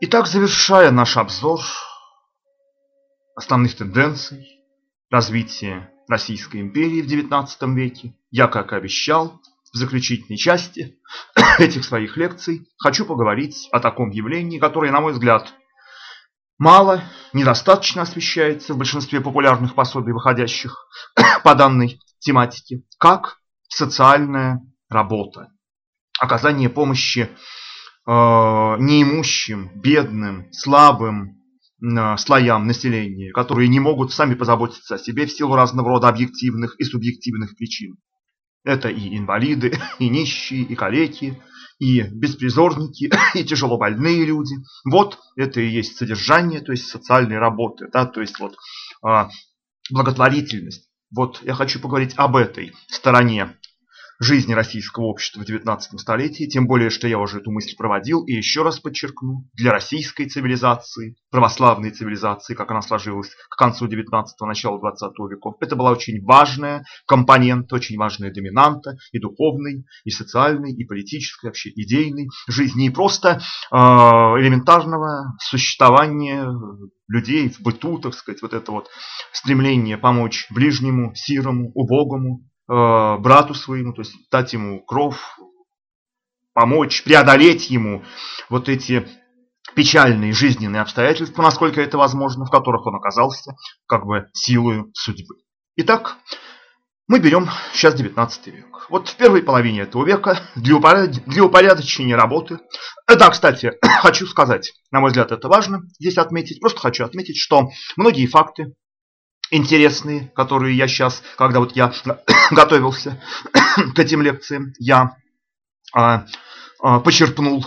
Итак, завершая наш обзор основных тенденций развития Российской империи в XIX веке, я, как и обещал, в заключительной части этих своих лекций хочу поговорить о таком явлении, которое, на мой взгляд, мало, недостаточно освещается в большинстве популярных пособий, выходящих по данной тематике, как социальная работа, оказание помощи неимущим, бедным, слабым э, слоям населения, которые не могут сами позаботиться о себе в силу разного рода объективных и субъективных причин. Это и инвалиды, и нищие, и калеки, и беспризорники, и тяжело больные люди. Вот это и есть содержание, то есть социальной работы, да, то есть вот а, благотворительность. Вот я хочу поговорить об этой стороне жизни российского общества в XIX столетии, тем более, что я уже эту мысль проводил, и еще раз подчеркну, для российской цивилизации, православной цивилизации, как она сложилась к концу XIX – начала XX веков, это была очень важная компонент, очень важная доминанта и духовной, и социальной, и политической, вообще идейной жизни, и просто э, элементарного существования людей в быту, так сказать, вот это вот стремление помочь ближнему, сирому, убогому, брату своему, то есть дать ему кров, помочь, преодолеть ему вот эти печальные жизненные обстоятельства, насколько это возможно, в которых он оказался как бы силою судьбы. Итак, мы берем сейчас 19 век. Вот в первой половине этого века для, упоряд... для упорядочения работы, да, кстати, хочу сказать, на мой взгляд, это важно здесь отметить, просто хочу отметить, что многие факты, интересные, которые я сейчас, когда вот я готовился к этим лекциям, я а, а, почерпнул,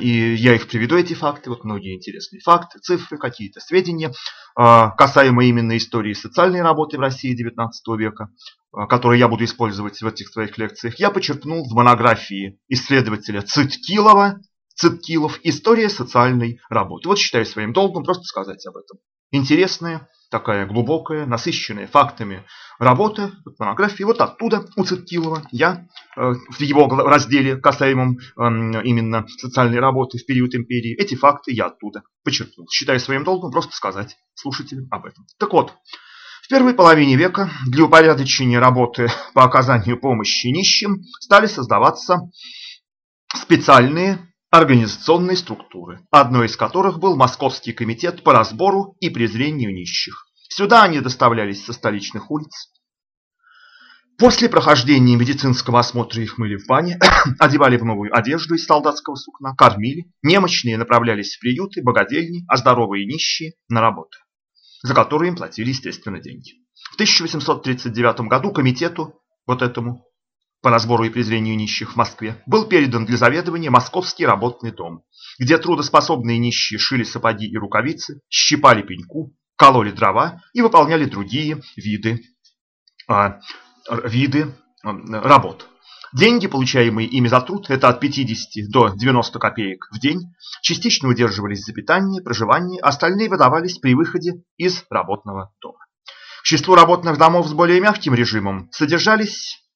и я их приведу, эти факты, вот многие интересные факты, цифры, какие-то сведения, а, касаемо именно истории социальной работы в России XIX века, а, которые я буду использовать в этих своих лекциях, я почерпнул в монографии исследователя Циткилова, Циткилов «История социальной работы». Вот считаю своим долгом просто сказать об этом. Интересная такая глубокая, насыщенная фактами работа, монографии. Вот оттуда у Циткилова я э, в его разделе, касаемом эм, именно социальной работы в период империи, эти факты я оттуда подчеркнул. Считаю своим долгом просто сказать слушателям об этом. Так вот, в первой половине века для упорядочения работы по оказанию помощи нищим стали создаваться специальные организационные структуры, одной из которых был Московский комитет по разбору и презрению нищих. Сюда они доставлялись со столичных улиц. После прохождения медицинского осмотра их мыли в бане, одевали в новую одежду из солдатского сукна, кормили, немощные направлялись в приюты, богадельни, а здоровые нищие на работы, за которые им платили, естественно, деньги. В 1839 году комитету, вот этому, по разбору и презрению нищих в Москве, был передан для заведования Московский работный дом, где трудоспособные нищие шили сапоги и рукавицы, щипали пеньку, кололи дрова и выполняли другие виды, а, виды а, работ. Деньги, получаемые ими за труд, это от 50 до 90 копеек в день, частично удерживались за питание, проживание, остальные выдавались при выходе из работного дома. К числу работных домов с более мягким режимом содержались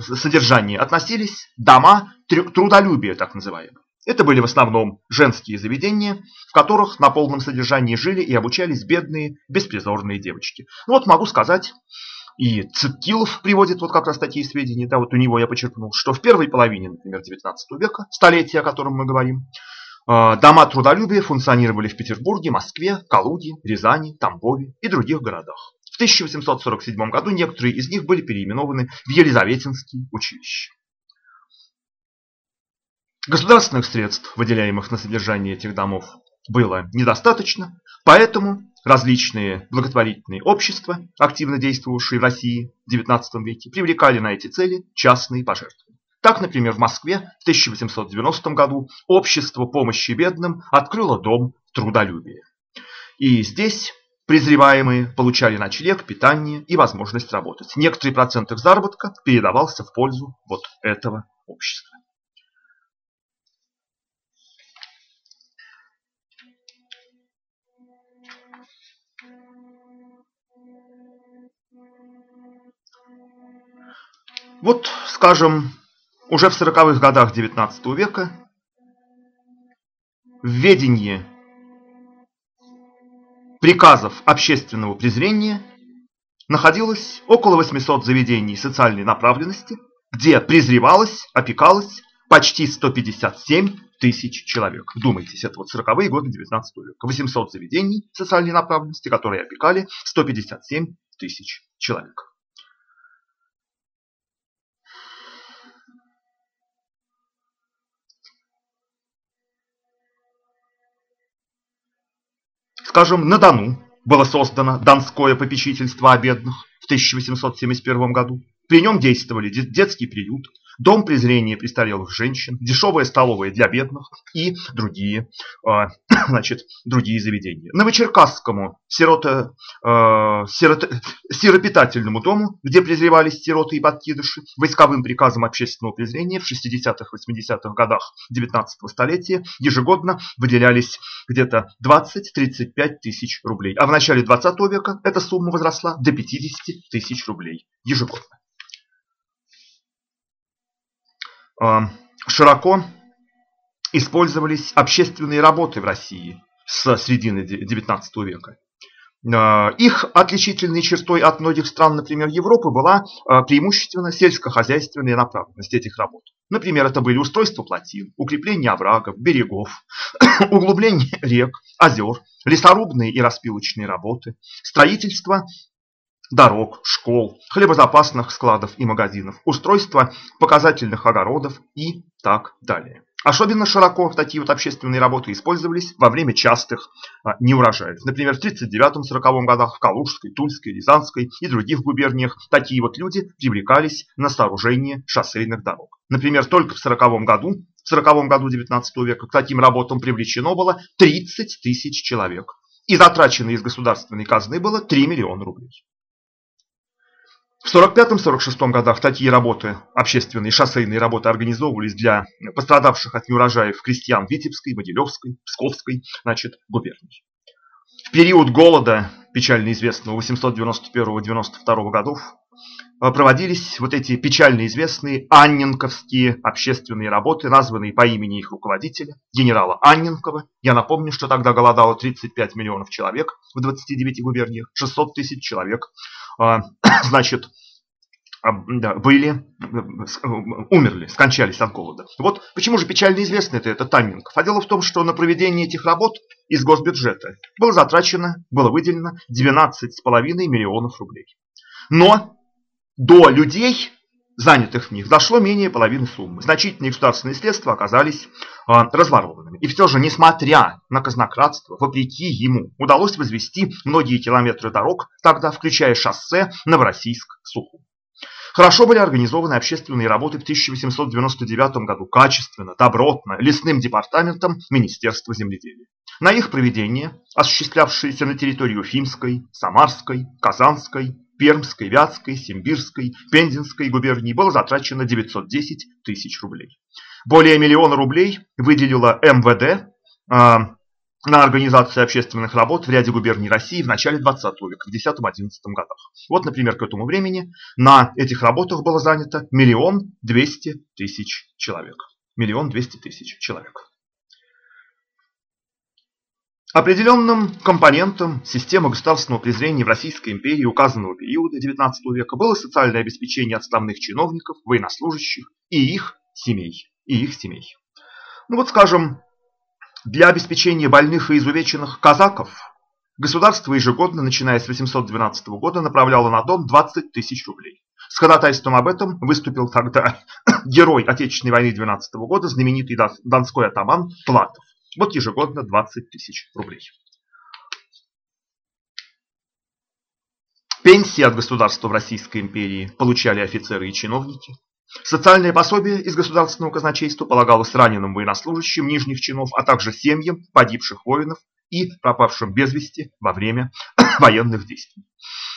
содержании относились дома трудолюбия, так называемые. Это были в основном женские заведения, в которых на полном содержании жили и обучались бедные, беспризорные девочки. Ну вот могу сказать, и Циткилов приводит вот как раз такие сведения, да, вот у него я почерпнул, что в первой половине, например, 19 века, столетия, о котором мы говорим, э, дома трудолюбия функционировали в Петербурге, Москве, Калуге, Рязани, Тамбове и других городах. В 1847 году некоторые из них были переименованы в Елизаветинские училища. Государственных средств, выделяемых на содержание этих домов, было недостаточно, поэтому различные благотворительные общества, активно действовавшие в России в XIX веке, привлекали на эти цели частные пожертвования. Так, например, в Москве в 1890 году общество помощи бедным открыло дом трудолюбия. И здесь Презреваемые получали ночлег, питание и возможность работать. Некоторый процент их заработка передавался в пользу вот этого общества. Вот, скажем, уже в 40-х годах XIX века в ведении приказов общественного презрения находилось около 800 заведений социальной направленности, где презревалось, опекалось почти 157 тысяч человек. Вдумайтесь, это вот 40-е годы 19 века. 800 заведений социальной направленности, которые опекали 157 тысяч человек. Скажем, на Дону было создано Донское попечительство о бедных в 1871 году. При нем действовали детский приют, дом презрения престарелых женщин, дешевая столовая для бедных и другие, а, значит, другие заведения. Новочеркасскому сирота, а, сирот, сиропитательному дому, где презревались сироты и подкидыши, войсковым приказом общественного презрения в 60-80-х годах 19 столетия ежегодно выделялись где-то 20-35 тысяч рублей. А в начале 20 века эта сумма возросла до 50 тысяч рублей ежегодно. А, широко использовались общественные работы в России с середины XIX века. А, их отличительной чертой от многих стран, например, Европы, была а, преимущественно сельскохозяйственная направленность этих работ. Например, это были устройство плотин, укрепление оврагов, берегов, углубление рек, озер, лесорубные и распилочные работы, строительство дорог, школ, хлебозапасных складов и магазинов, устройство показательных огородов и так далее. Особенно широко такие вот общественные работы использовались во время частых а, неурожаев. Например, в 1939-1940 годах в Калужской, Тульской, Рязанской и других губерниях такие вот люди привлекались на сооружение шоссейных дорог. Например, только в 1940 году, в 40 году 19 века к таким работам привлечено было 30 тысяч человек. И затрачено из государственной казны было 3 миллиона рублей. В 1945-1946 годах такие работы, общественные шоссейные работы организовывались для пострадавших от неурожаев крестьян Витебской, Могилевской, Псковской значит, губерний. В период голода, печально известного 891-92 годов, э, проводились вот эти печально известные анненковские общественные работы, названные по имени их руководителя, генерала Анненкова. Я напомню, что тогда голодало 35 миллионов человек в 29 губерниях, 600 тысяч человек а, значит, были, умерли, скончались от голода. Вот почему же печально известно это, это Таммингов. А дело в том, что на проведение этих работ из госбюджета было затрачено, было выделено 12,5 миллионов рублей. Но до людей занятых в них, дошло менее половины суммы. Значительные государственные средства оказались э, разворованными. И все же, несмотря на казнократство, вопреки ему, удалось возвести многие километры дорог, тогда включая шоссе Новороссийск-Сухум. Хорошо были организованы общественные работы в 1899 году, качественно, добротно, лесным департаментом Министерства земледелия. На их проведение, осуществлявшееся на территории Уфимской, Самарской, Казанской, Пермской, Вятской, Симбирской, Пензенской губернии было затрачено 910 тысяч рублей. Более миллиона рублей выделила МВД э, на организацию общественных работ в ряде губерний России в начале 20 века, в 10-11 годах. Вот, например, к этому времени на этих работах было занято миллион двести тысяч человек. Миллион двести тысяч человек. Определенным компонентом системы государственного презрения в Российской империи указанного периода XIX века было социальное обеспечение отставных чиновников, военнослужащих и их семей. И их семей. Ну вот скажем, для обеспечения больных и изувеченных казаков государство ежегодно, начиная с 812 года, направляло на дом 20 тысяч рублей. С ходатайством об этом выступил тогда герой Отечественной войны 12 года, знаменитый донской атаман Платов. Вот ежегодно 20 тысяч рублей. Пенсии от государства в Российской империи получали офицеры и чиновники. Социальное пособие из государственного казначейства полагалось раненым военнослужащим нижних чинов, а также семьям погибших воинов и пропавшим без вести во время военных действий.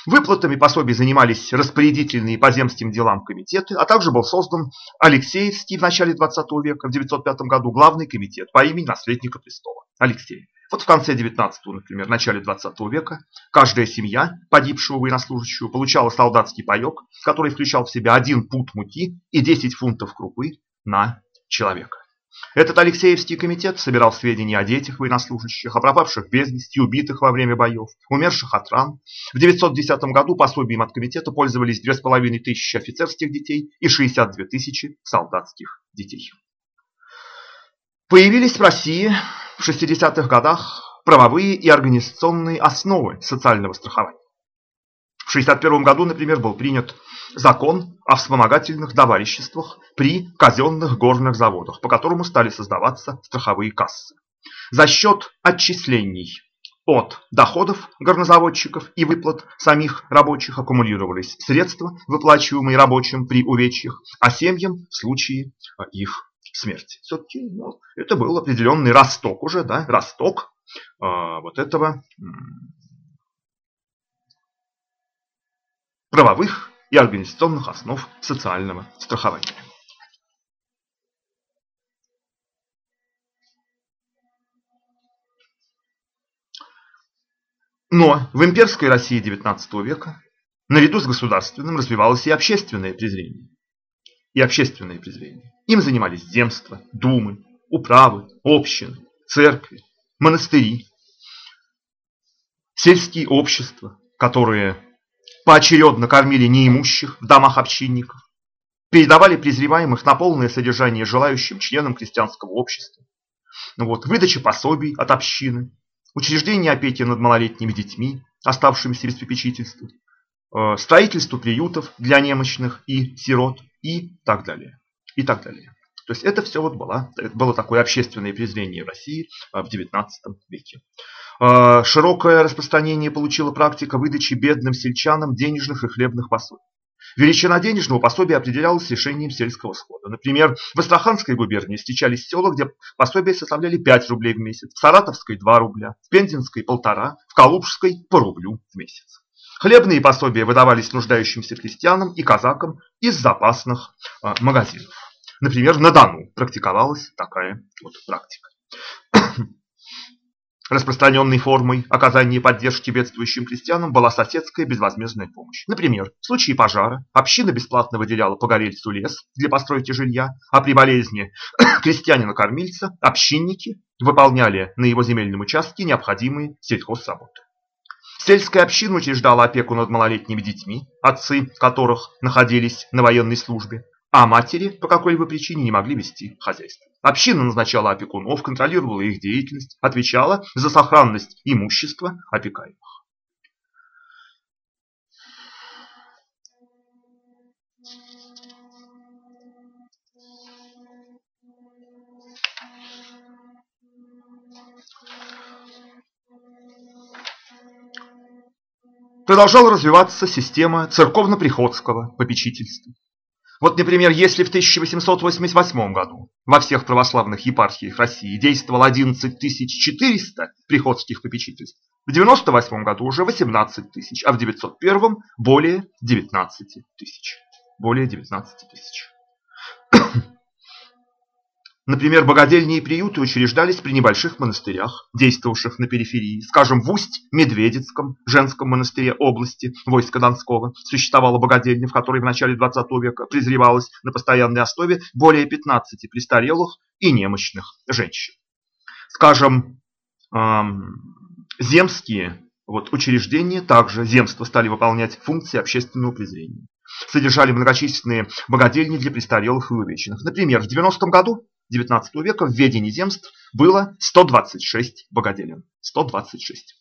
Выплатами пособий занимались распорядительные по земским делам комитеты, а также был создан Алексеевский в начале 20 века, в 905 году, главный комитет по имени наследника престола Алексея. Вот в конце 19 например, начале 20 века каждая семья погибшего военнослужащего получала солдатский паек, который включал в себя один пуд муки и 10 фунтов крупы на человека. Этот Алексеевский комитет собирал сведения о детях военнослужащих, о пропавших без вести, убитых во время боев, умерших от ран. В 910 году пособием от комитета пользовались 2500 офицерских детей и 62 тысячи солдатских детей. Появились в России в 60-х годах правовые и организационные основы социального страхования. В 1961 году, например, был принят закон о вспомогательных товариществах при казенных горных заводах, по которому стали создаваться страховые кассы. За счет отчислений от доходов горнозаводчиков и выплат самих рабочих аккумулировались средства, выплачиваемые рабочим при увечьях, а семьям в случае их смерти. Все-таки ну, это был определенный росток уже, да, росток э, вот этого правовых и организационных основ социального страхования. Но в имперской России XIX века наряду с государственным развивалось и общественное презрение. И общественное презрение. Им занимались земства, думы, управы, общины, церкви, монастыри, сельские общества, которые поочередно кормили неимущих в домах общинников, передавали презреваемых на полное содержание желающим членам крестьянского общества, вот, выдача пособий от общины, учреждение опеки над малолетними детьми, оставшимися без попечительства, э, строительство приютов для немощных и сирот и так далее. И так далее. То есть это все вот было, это было такое общественное презрение России э, в XIX веке. Э, широкое распространение получила практика выдачи бедным сельчанам денежных и хлебных пособий. Величина денежного пособия определялась решением сельского схода. Например, в Астраханской губернии встречались села, где пособия составляли 5 рублей в месяц, в Саратовской 2 рубля, в Пензенской полтора, в Калужской по рублю в месяц. Хлебные пособия выдавались нуждающимся крестьянам и казакам из запасных э, магазинов. Например, на Дону практиковалась такая вот практика. Распространенной формой оказания поддержки бедствующим крестьянам была соседская безвозмездная помощь. Например, в случае пожара община бесплатно выделяла погорельцу лес для постройки жилья, а при болезни крестьянина-кормильца общинники выполняли на его земельном участке необходимые сельхозработы. Сельская община учреждала опеку над малолетними детьми, отцы которых находились на военной службе, а матери по какой-либо причине не могли вести хозяйство. Община назначала опекунов, контролировала их деятельность, отвечала за сохранность имущества опекаемых. Продолжала развиваться система церковно-приходского попечительства. Вот, например, если в 1888 году во всех православных епархиях России действовало 11 400 приходских попечительств, в 1998 году уже 18 тысяч, а в 901 более 19 тысяч. Более 19 тысяч. Например, богадельни и приюты учреждались при небольших монастырях, действовавших на периферии. Скажем, в Усть-Медведецком женском монастыре области войска Донского существовала богадельня, в которой в начале 20 века презревалось на постоянной основе более 15 престарелых и немощных женщин. Скажем, земские вот, учреждения, также земства стали выполнять функции общественного презрения. Содержали многочисленные богадельни для престарелых и увеченных. Например, в 90 году XIX века в ведении земств было 126 богоделин. 126.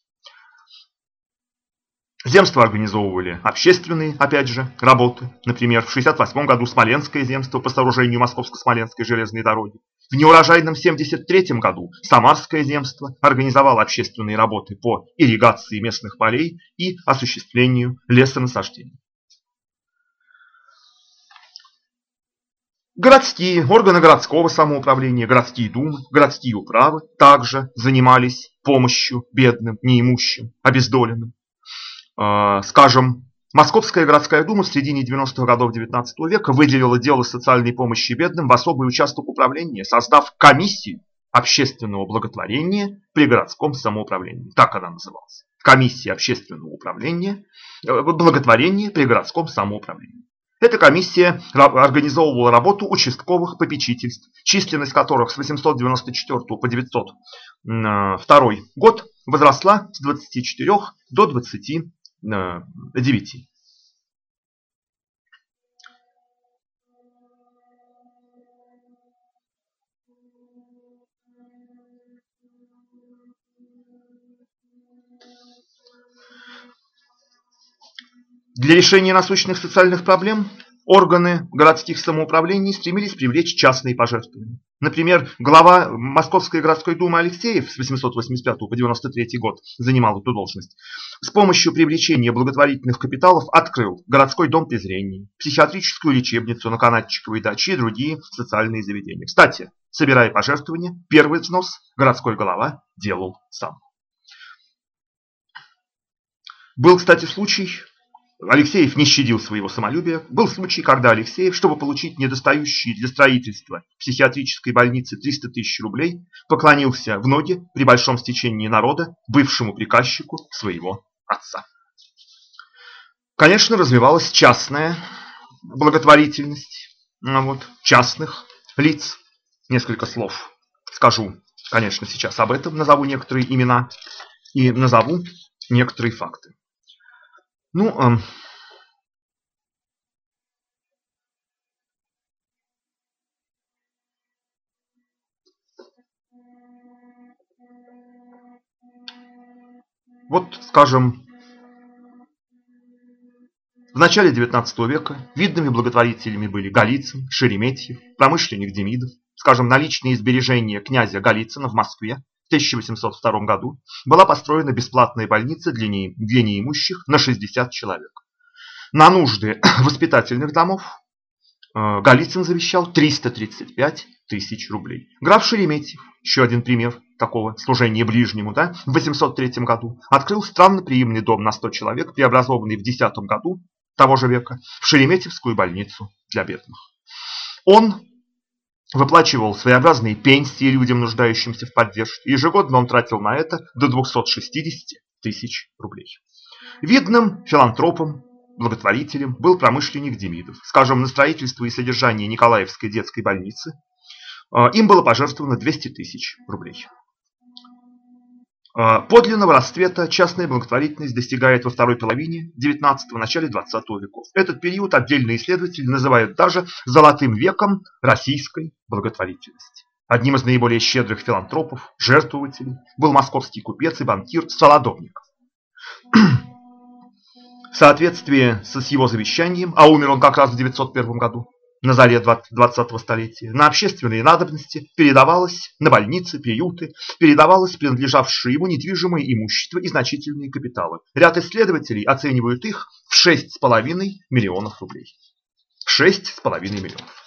Земства организовывали общественные, опять же, работы. Например, в 1968 году Смоленское земство по сооружению Московско-Смоленской железной дороги. В неурожайном 1973 году Самарское земство организовало общественные работы по ирригации местных полей и осуществлению лесонасаждений. Городские, органы городского самоуправления, городские думы, городские управы также занимались помощью бедным, неимущим, обездоленным. А, скажем, Московская городская дума в середине 90-х годов XIX века выделила дело социальной помощи бедным в особый участок управления, создав комиссию общественного благотворения при городском самоуправлении. Так она называлась. Комиссия общественного управления, э, благотворения при городском самоуправлении. Эта комиссия организовывала работу участковых попечительств, численность которых с 894 по 902 год возросла с 24 до 29. Для решения насущных социальных проблем органы городских самоуправлений стремились привлечь частные пожертвования. Например, глава Московской городской думы Алексеев с 885 по 93 год занимал эту должность. С помощью привлечения благотворительных капиталов открыл городской дом презрения, психиатрическую лечебницу на Канатчиковой даче и другие социальные заведения. Кстати, собирая пожертвования, первый взнос городской голова делал сам. Был, кстати, случай, Алексеев не щадил своего самолюбия. Был случай, когда Алексеев, чтобы получить недостающие для строительства психиатрической больницы 300 тысяч рублей, поклонился в ноги при большом стечении народа бывшему приказчику своего отца. Конечно, развивалась частная благотворительность ну вот, частных лиц. Несколько слов скажу, конечно, сейчас об этом, назову некоторые имена и назову некоторые факты. Ну, а... Вот, скажем, в начале XIX века видными благотворителями были Голицын, Шереметьев, промышленник Демидов. Скажем, наличные сбережения князя Голицына в Москве 1802 году была построена бесплатная больница для, не, для неимущих на 60 человек. На нужды воспитательных домов э, Голицын завещал 335 тысяч рублей. Граф Шереметьев, еще один пример такого служения ближнему, да, в 803 году открыл странноприимный дом на 100 человек, преобразованный в 10 году того же века в Шереметьевскую больницу для бедных. Он выплачивал своеобразные пенсии людям, нуждающимся в поддержке. Ежегодно он тратил на это до 260 тысяч рублей. Видным филантропом, благотворителем был промышленник Демидов. Скажем, на строительство и содержание Николаевской детской больницы э, им было пожертвовано 200 тысяч рублей. А, подлинного расцвета частная благотворительность достигает во второй половине XIX – начале XX веков. Этот период отдельные исследователи называют даже «золотым веком российской благотворительности». Одним из наиболее щедрых филантропов, жертвователей, был московский купец и банкир Солодовников. В соответствии с его завещанием, а умер он как раз в 901 году, на заре 20-го столетия на общественные надобности передавалось на больницы, приюты, передавалось принадлежавшее ему недвижимое имущество и значительные капиталы. Ряд исследователей оценивают их в 6,5 миллионов рублей. 6,5 миллионов.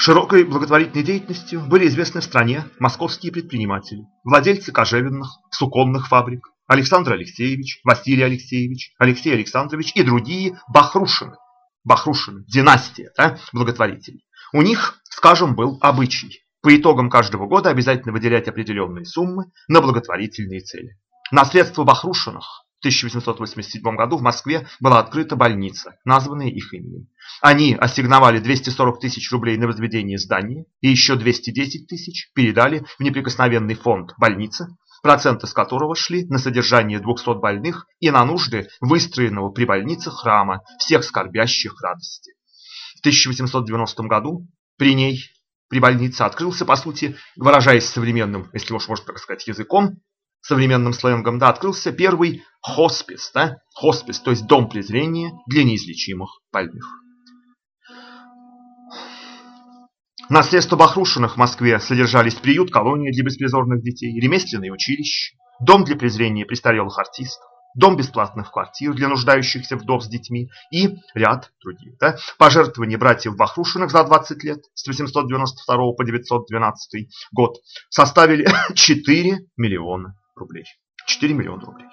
Широкой благотворительной деятельностью были известны в стране московские предприниматели, владельцы кожевенных, суконных фабрик, Александр Алексеевич, Василий Алексеевич, Алексей Александрович и другие Бахрушины. Бахрушины, династия да, благотворителей. У них, скажем, был обычай по итогам каждого года обязательно выделять определенные суммы на благотворительные цели. На средства Бахрушиных в 1887 году в Москве была открыта больница, названная их именем. Они ассигновали 240 тысяч рублей на возведение здания и еще 210 тысяч передали в неприкосновенный фонд больницы, проценты с которого шли на содержание 200 больных и на нужды выстроенного при больнице храма всех скорбящих радости. В 1890 году при ней, при больнице, открылся, по сути, выражаясь современным, если уж можно так сказать, языком, современным сленгом, да, открылся первый хоспис, да, хоспис, то есть дом презрения для неизлечимых больных. На средства Бахрушиных в Москве содержались приют, колония для беспризорных детей, ремесленное училище, дом для презрения престарелых артистов, дом бесплатных квартир для нуждающихся вдов с детьми и ряд других. Да? Пожертвования братьев Бахрушиных за 20 лет с 892 по 912 год составили 4 миллиона рублей. 4 миллиона рублей.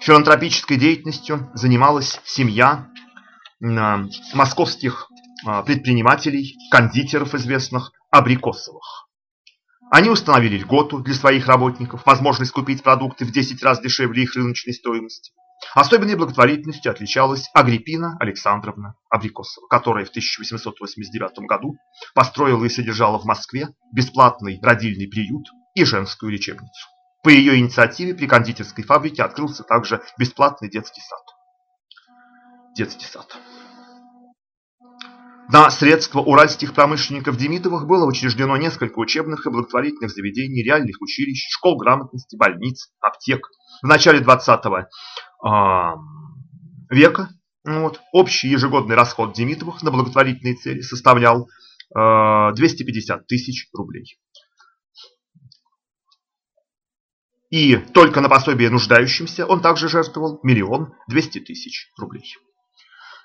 Филантропической деятельностью занималась семья московских а, предпринимателей, кондитеров известных, Абрикосовых. Они установили льготу для своих работников, возможность купить продукты в 10 раз дешевле их рыночной стоимости. Особенной благотворительностью отличалась Агриппина Александровна Абрикосова, которая в 1889 году построила и содержала в Москве бесплатный родильный приют и женскую лечебницу. По ее инициативе при кондитерской фабрике открылся также бесплатный детский сад. Детский сад. На средства уральских промышленников Демидовых было учреждено несколько учебных и благотворительных заведений, реальных училищ, школ грамотности, больниц, аптек. В начале 20 э, века вот, общий ежегодный расход Демидовых на благотворительные цели составлял э, 250 тысяч рублей. И только на пособие нуждающимся он также жертвовал миллион двести тысяч рублей.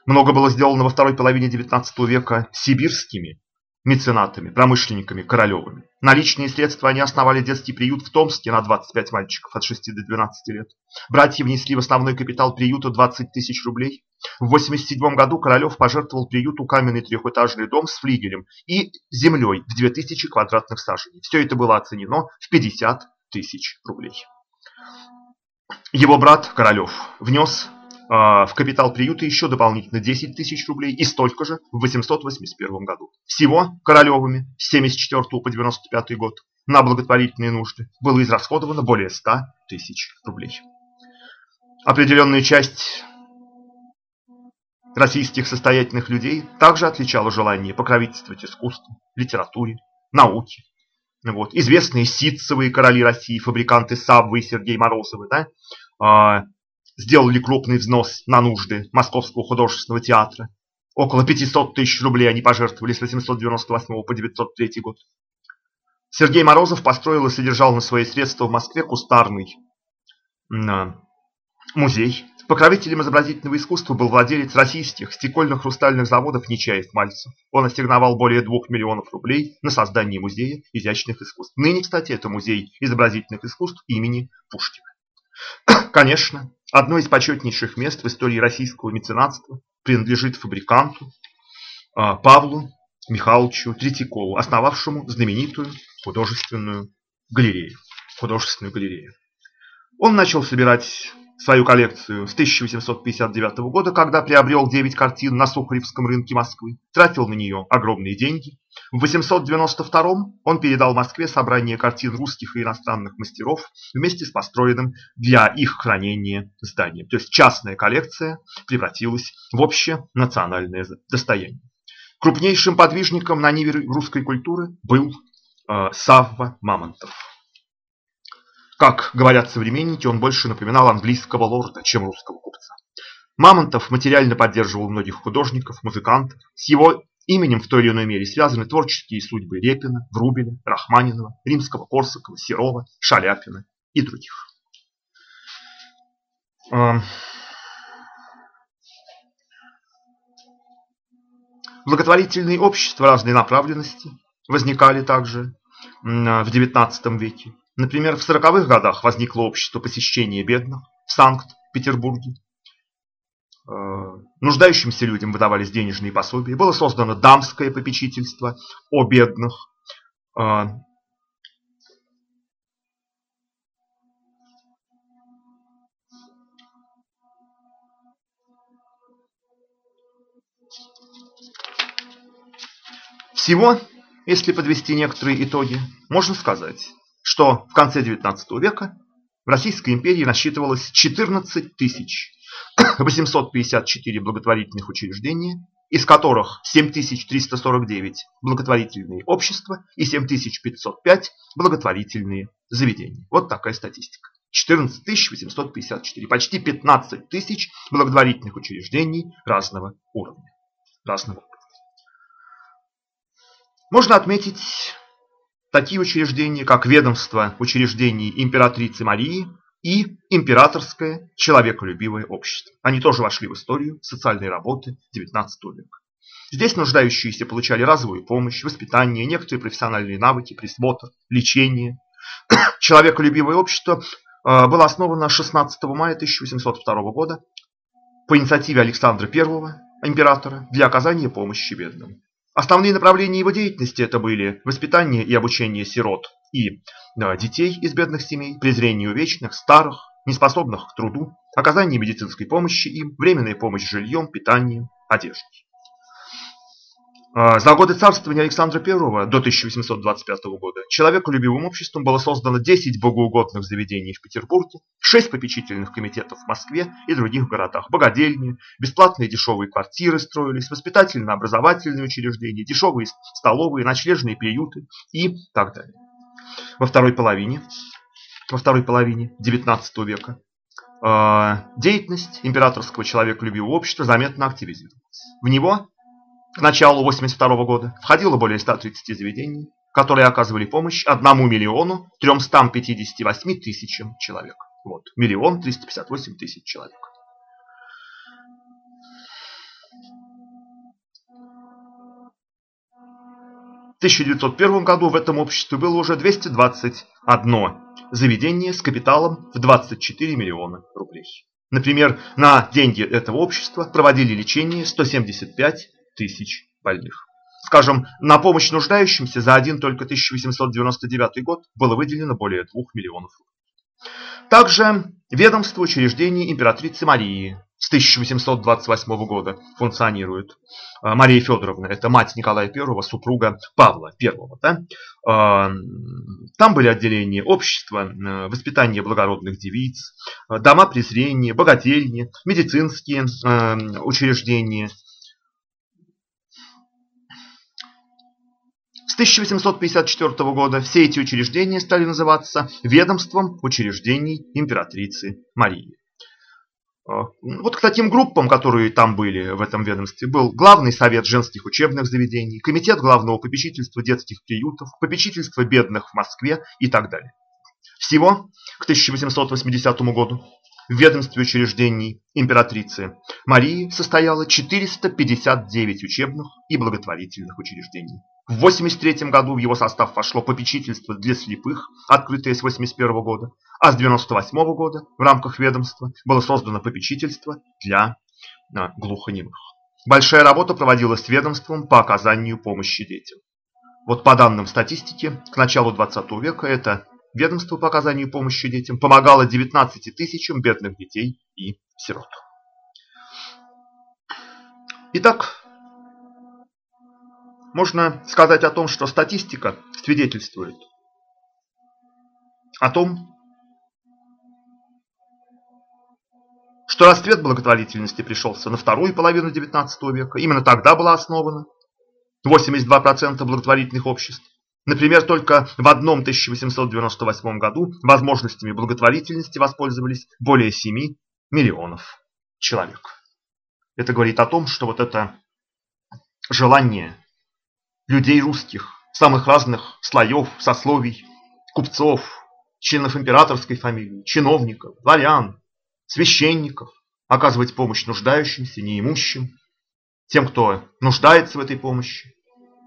Много было сделано во второй половине XIX века сибирскими меценатами, промышленниками Королевыми. На личные средства они основали детский приют в Томске на 25 мальчиков от 6 до 12 лет. Братья внесли в основной капитал приюта 20 тысяч рублей. В 1987 году Королев пожертвовал приюту каменный трехэтажный дом с флигелем и землей в 2000 квадратных саженей. Все это было оценено в 50 тысяч рублей. Его брат Королев внес а, в капитал приюта еще дополнительно 10 тысяч рублей и столько же в 881 году. Всего Королевыми с 74 по 95 год на благотворительные нужды было израсходовано более 100 тысяч рублей. Определенную часть российских состоятельных людей также отличало желание покровительствовать искусству, литературе, науке. Вот. Известные ситцевые короли России, фабриканты Саввы и Сергей Морозовы, да, а, сделали крупный взнос на нужды Московского художественного театра. Около 500 тысяч рублей они пожертвовали с 898 по 903 год. Сергей Морозов построил и содержал на свои средства в Москве кустарный музей. Покровителем изобразительного искусства был владелец российских стекольно-хрустальных заводов Нечаев-Мальцев. Он ассигновал более 2 миллионов рублей на создание музея изящных искусств. Ныне, кстати, это музей изобразительных искусств имени Пушкина. Конечно, одно из почетнейших мест в истории российского меценатства принадлежит фабриканту а, Павлу Михайловичу Третьякову, основавшему знаменитую художественную галерею. Художественную галерею. Он начал собирать свою коллекцию с 1859 года, когда приобрел 9 картин на Сухаревском рынке Москвы, тратил на нее огромные деньги. В 892 он передал Москве собрание картин русских и иностранных мастеров вместе с построенным для их хранения зданием. То есть частная коллекция превратилась в общее национальное достояние. Крупнейшим подвижником на ниве русской культуры был э, Савва Мамонтов. Как говорят современники, он больше напоминал английского лорда, чем русского купца. Мамонтов материально поддерживал многих художников, музыкантов. С его именем в той или иной мере связаны творческие судьбы Репина, Врубеля, Рахманинова, Римского-Корсакова, Серова, Шаляпина и других. Благотворительные общества разной направленности возникали также в XIX веке. Например, в 40-х годах возникло общество посещения бедных в Санкт-Петербурге. Э, нуждающимся людям выдавались денежные пособия. Было создано дамское попечительство о бедных. Э, всего, если подвести некоторые итоги, можно сказать, что в конце XIX века в Российской империи насчитывалось 14 854 благотворительных учреждения, из которых 7349 благотворительные общества и 7505 благотворительные заведения. Вот такая статистика. 14 854, почти 15 тысяч благотворительных учреждений разного уровня. Разного. Можно отметить такие учреждения, как ведомство учреждений императрицы Марии и императорское человеколюбивое общество. Они тоже вошли в историю социальной работы XIX века. Здесь нуждающиеся получали разовую помощь, воспитание, некоторые профессиональные навыки, присмотр, лечение. Человеколюбивое общество э, было основано 16 мая 1802 года по инициативе Александра I, императора, для оказания помощи бедным. Основные направления его деятельности это были воспитание и обучение сирот и да, детей из бедных семей, презрение увечных, старых, неспособных к труду, оказание медицинской помощи им, временная помощь жильем, питанием, одеждой. А, за годы царствования Александра I до 1825 года человеколюбивым обществом было создано 10 богоугодных заведений в Петербурге, 6 попечительных комитетов в Москве и других городах, богадельни, бесплатные дешевые квартиры строились, воспитательно-образовательные учреждения, дешевые столовые, ночлежные приюты и так далее. Во второй половине, во второй половине XIX века а, деятельность императорского человеколюбивого общества заметно активизировалась. В него к началу 1982 года входило более 130 заведений, которые оказывали помощь 1 миллиону 358 тысячам человек. Вот, миллион 358 тысяч человек. В 1901 году в этом обществе было уже 221 заведение с капиталом в 24 миллиона рублей. Например, на деньги этого общества проводили лечение 175 тысяч больных. Скажем, на помощь нуждающимся за один только 1899 год было выделено более 2 миллионов Также ведомство учреждений императрицы Марии с 1828 года функционирует. А, Мария Федоровна, это мать Николая I, супруга Павла I. Да? А, там были отделения общества, воспитание благородных девиц, дома презрения, богательни, медицинские учреждения, С 1854 года все эти учреждения стали называться ведомством учреждений императрицы Марии. А, вот к таким группам, которые там были в этом ведомстве, был Главный совет женских учебных заведений, Комитет главного попечительства детских приютов, Попечительство бедных в Москве и так далее. Всего к 1880 году в ведомстве учреждений императрицы Марии состояло 459 учебных и благотворительных учреждений. В 1983 году в его состав вошло попечительство для слепых, открытое с 1981 года, а с 1998 года в рамках ведомства было создано попечительство для а, глухонемых. Большая работа проводилась ведомством по оказанию помощи детям. Вот по данным статистики, к началу 20 века это ведомство по оказанию помощи детям помогало 19 тысячам бедных детей и сирот. Итак, можно сказать о том, что статистика свидетельствует о том, что расцвет благотворительности пришелся на вторую половину XIX века. Именно тогда была основана 82% благотворительных обществ. Например, только в одном 1898 году возможностями благотворительности воспользовались более 7 миллионов человек. Это говорит о том, что вот это желание людей русских, самых разных слоев, сословий, купцов, членов императорской фамилии, чиновников, дворян, священников, оказывать помощь нуждающимся, неимущим, тем, кто нуждается в этой помощи,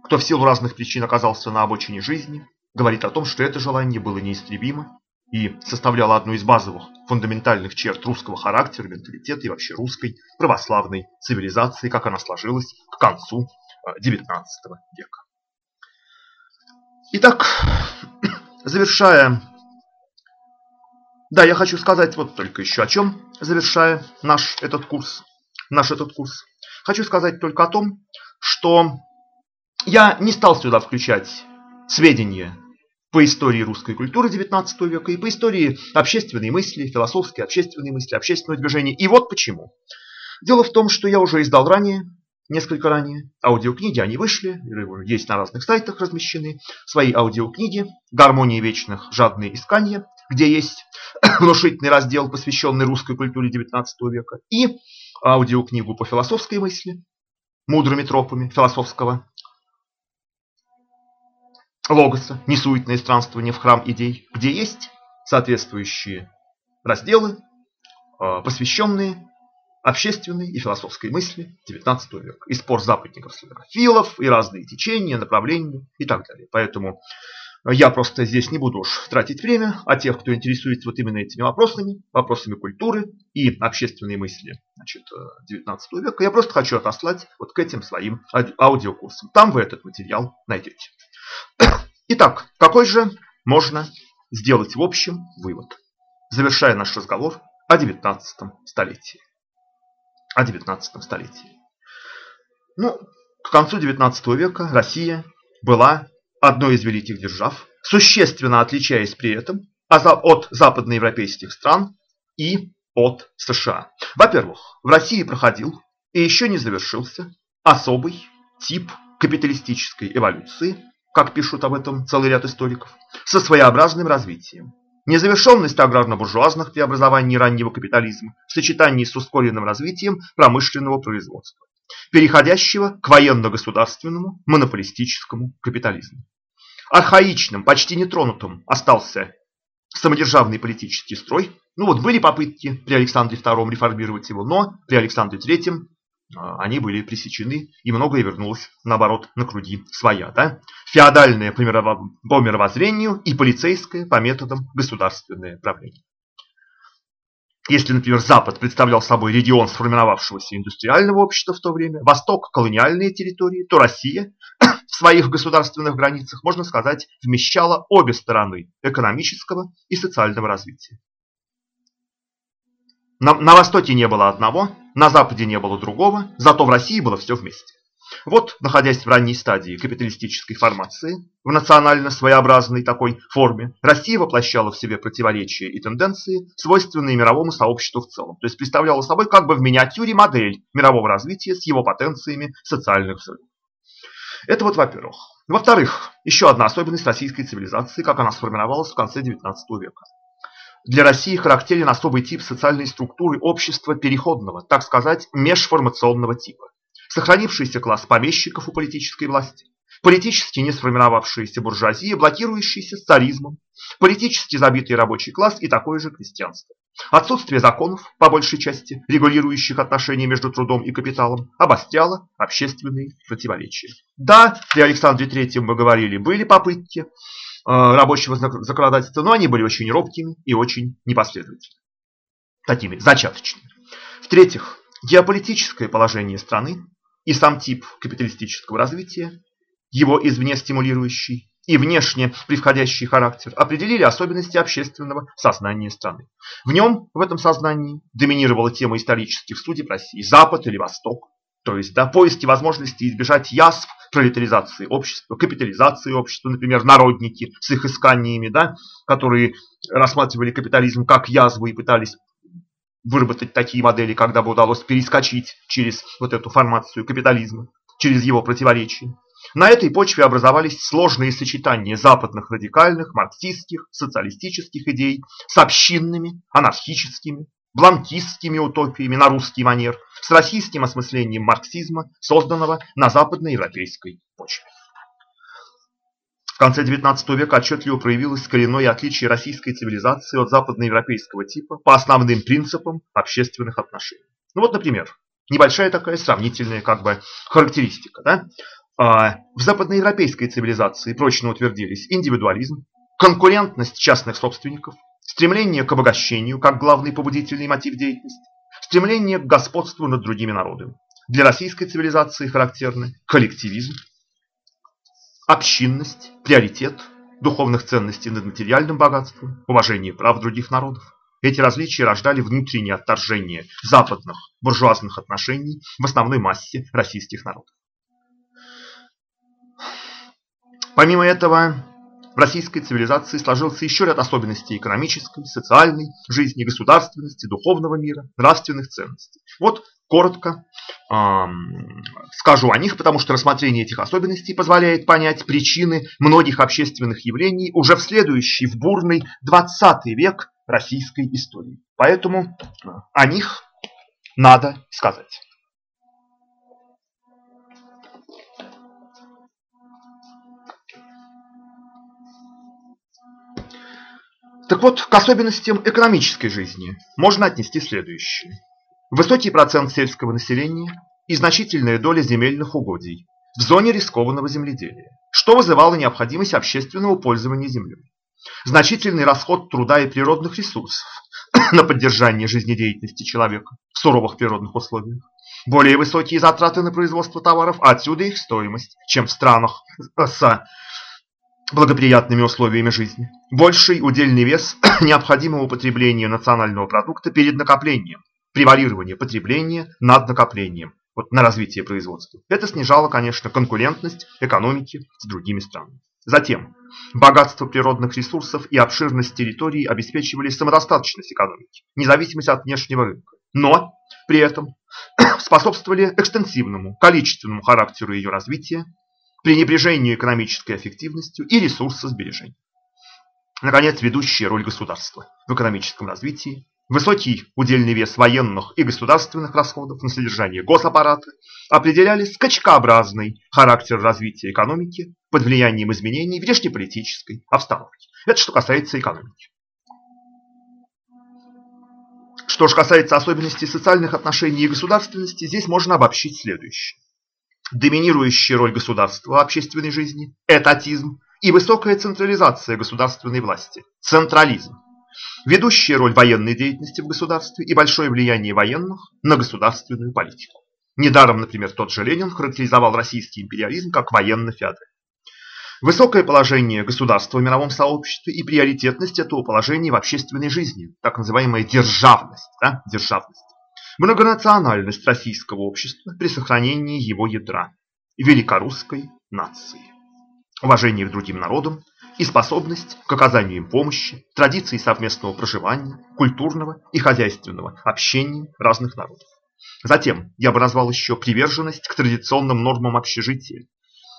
кто в силу разных причин оказался на обочине жизни, говорит о том, что это желание было неистребимо и составляло одну из базовых фундаментальных черт русского характера, менталитета и вообще русской православной цивилизации, как она сложилась к концу XIX века. Итак, завершая, да, я хочу сказать вот только еще о чем, завершая наш этот курс, наш этот курс. Хочу сказать только о том, что я не стал сюда включать сведения по истории русской культуры XIX века и по истории общественной мысли, философской общественной мысли, общественного движения. И вот почему. Дело в том, что я уже издал ранее несколько ранее. Аудиокниги, они вышли, есть на разных сайтах размещены. Свои аудиокниги «Гармония вечных. Жадные искания», где есть внушительный раздел, посвященный русской культуре XIX века. И аудиокнигу по философской мысли, мудрыми тропами философского логоса, несуетное странствование в храм идей, где есть соответствующие разделы, а, посвященные общественной и философской мысли XIX века. И спор западников славянофилов, и разные течения, направления и так далее. Поэтому Я просто здесь не буду уж тратить время, а тех, кто интересуется вот именно этими вопросами, вопросами культуры и общественной мысли значит, 19 э, века, я просто хочу отослать вот к этим своим аудиокурсам. Там вы этот материал найдете. Итак, какой же можно сделать в общем вывод, завершая наш разговор о 19 столетии. О 19 столетии. Ну, к концу 19 века Россия была одной из великих держав, существенно отличаясь при этом от западноевропейских стран и от США. Во-первых, в России проходил и еще не завершился особый тип капиталистической эволюции, как пишут об этом целый ряд историков, со своеобразным развитием. Незавершенность аграрно-буржуазных преобразований раннего капитализма в сочетании с ускоренным развитием промышленного производства, переходящего к военно-государственному монополистическому капитализму. Архаичным, почти нетронутым остался самодержавный политический строй. Ну вот были попытки при Александре II реформировать его, но при Александре III они были пресечены, и многое вернулось, наоборот, на круги своя. Да? Феодальное по мировоззрению и полицейское по методам государственное правление. Если, например, Запад представлял собой регион сформировавшегося индустриального общества в то время, Восток – колониальные территории, то Россия в своих государственных границах, можно сказать, вмещала обе стороны экономического и социального развития. На, на Востоке не было одного, на Западе не было другого, зато в России было все вместе. Вот, находясь в ранней стадии капиталистической формации, в национально своеобразной такой форме, Россия воплощала в себе противоречия и тенденции, свойственные мировому сообществу в целом. То есть представляла собой как бы в миниатюре модель мирового развития с его потенциями социальных взрывов. Это вот во-первых. Во-вторых, еще одна особенность российской цивилизации, как она сформировалась в конце XIX века. Для России характерен особый тип социальной структуры общества переходного, так сказать, межформационного типа. Сохранившийся класс помещиков у политической власти, политически не сформировавшаяся буржуазия, блокирующаяся царизмом, политически забитый рабочий класс и такое же крестьянство. Отсутствие законов, по большей части, регулирующих отношения между трудом и капиталом, обостряло общественные противоречия. Да, при Александре III мы говорили, были попытки рабочего законодательства, но они были очень робкими и очень непоследовательными. Такими зачаточными. В-третьих, геополитическое положение страны и сам тип капиталистического развития, его извне стимулирующий, и внешне превходящий характер определили особенности общественного сознания страны. В нем, в этом сознании, доминировала тема исторических судеб России – Запад или Восток. То есть да, поиски возможности избежать язв пролетаризации общества, капитализации общества, например, народники с их исканиями, да, которые рассматривали капитализм как язву и пытались выработать такие модели, когда бы удалось перескочить через вот эту формацию капитализма, через его противоречия. На этой почве образовались сложные сочетания западных радикальных, марксистских, социалистических идей с общинными, анархическими, бланкистскими утопиями на русский манер, с российским осмыслением марксизма, созданного на западноевропейской почве. В конце XIX века отчетливо проявилось коренное отличие российской цивилизации от западноевропейского типа по основным принципам общественных отношений. Ну вот, например, небольшая такая сравнительная как бы характеристика. Да? А, в западноевропейской цивилизации прочно утвердились индивидуализм, конкурентность частных собственников, стремление к обогащению как главный побудительный мотив деятельности, стремление к господству над другими народами. Для российской цивилизации характерны коллективизм, общинность, приоритет духовных ценностей над материальным богатством, уважение прав других народов. Эти различия рождали внутреннее отторжение западных буржуазных отношений в основной массе российских народов. Помимо этого, в российской цивилизации сложился еще ряд особенностей экономической, социальной жизни, государственности, духовного мира, нравственных ценностей. Вот коротко эм, скажу о них, потому что рассмотрение этих особенностей позволяет понять причины многих общественных явлений уже в следующий, в бурный 20 век российской истории. Поэтому о них надо сказать. Так вот, к особенностям экономической жизни можно отнести следующее. Высокий процент сельского населения и значительная доля земельных угодий в зоне рискованного земледелия, что вызывало необходимость общественного пользования землей. Значительный расход труда и природных ресурсов на поддержание жизнедеятельности человека в суровых природных условиях. Более высокие затраты на производство товаров, а отсюда их стоимость, чем в странах с благоприятными условиями жизни. Больший удельный вес необходимого потребления национального продукта перед накоплением, превалирование потребления над накоплением вот, на развитие производства. Это снижало, конечно, конкурентность экономики с другими странами. Затем, богатство природных ресурсов и обширность территорий обеспечивали самодостаточность экономики, независимость от внешнего рынка. Но при этом способствовали экстенсивному, количественному характеру ее развития, пренебрежению экономической эффективностью и ресурсосбережению. Наконец, ведущая роль государства в экономическом развитии, высокий удельный вес военных и государственных расходов на содержание госаппарата определяли скачкообразный характер развития экономики под влиянием изменений внешнеполитической обстановки. Это что касается экономики. Что же касается особенностей социальных отношений и государственности, здесь можно обобщить следующее. Доминирующая роль государства в общественной жизни – этатизм и высокая централизация государственной власти – централизм. Ведущая роль военной деятельности в государстве и большое влияние военных на государственную политику. Недаром, например, тот же Ленин характеризовал российский империализм как военно-феодаль. Высокое положение государства в мировом сообществе и приоритетность этого положения в общественной жизни, так называемая державность. Да? державность. Многонациональность российского общества при сохранении его ядра, великорусской нации. Уважение к другим народам и способность к оказанию им помощи, традиции совместного проживания, культурного и хозяйственного общения разных народов. Затем я бы назвал еще приверженность к традиционным нормам общежития,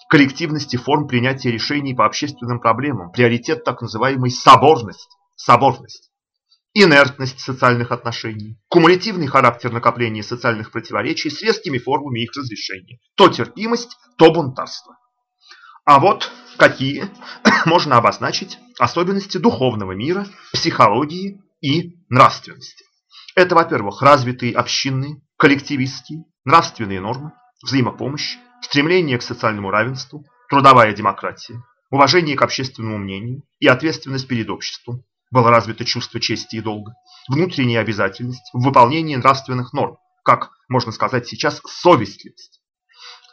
коллективности форм принятия решений по общественным проблемам, приоритет так называемой соборности, соборность, инертность социальных отношений, кумулятивный характер накопления социальных противоречий с резкими формами их разрешения, то терпимость, то бунтарство. А вот какие можно обозначить особенности духовного мира, психологии и нравственности. Это, во-первых, развитые общинные, коллективистские, нравственные нормы, взаимопомощь, стремление к социальному равенству, трудовая демократия, уважение к общественному мнению и ответственность перед обществом. Было развито чувство чести и долга, внутренняя обязательность в выполнении нравственных норм, как, можно сказать сейчас, совестливость,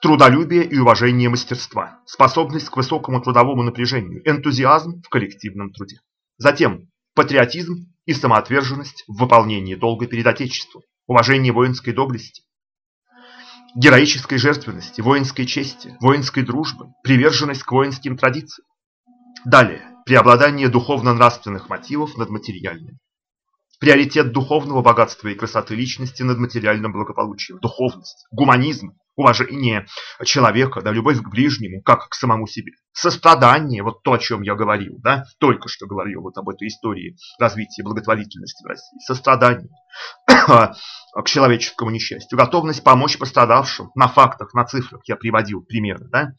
трудолюбие и уважение мастерства, способность к высокому трудовому напряжению, энтузиазм в коллективном труде. Затем патриотизм и самоотверженность в выполнении долга перед Отечеством, уважение воинской доблести, героической жертвенности, воинской чести, воинской дружбы, приверженность к воинским традициям. Далее, преобладание духовно-нравственных мотивов над материальными. Приоритет духовного богатства и красоты личности над материальным благополучием, духовность, гуманизм, уважение человека, да, любовь к ближнему, как к самому себе. Сострадание, вот то, о чем я говорил, да, только что говорил вот об этой истории развития благотворительности в России. Сострадание к человеческому несчастью, готовность помочь пострадавшим, на фактах, на цифрах я приводил примеры, да,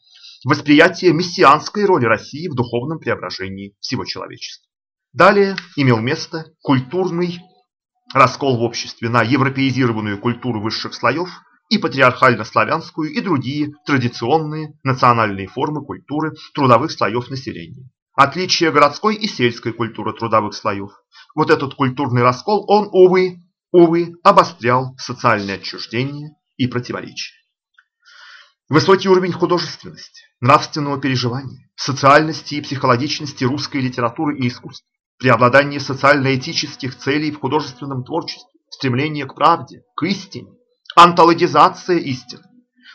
восприятие мессианской роли России в духовном преображении всего человечества. Далее имел место культурный раскол в обществе на европеизированную культуру высших слоев и патриархально-славянскую и другие традиционные национальные формы культуры трудовых слоев населения. Отличие городской и сельской культуры трудовых слоев. Вот этот культурный раскол, он, увы, увы, обострял социальное отчуждение и противоречия. Высокий уровень художественности, нравственного переживания, социальности и психологичности русской литературы и искусства, преобладание социально-этических целей в художественном творчестве, стремление к правде, к истине, антологизация истины,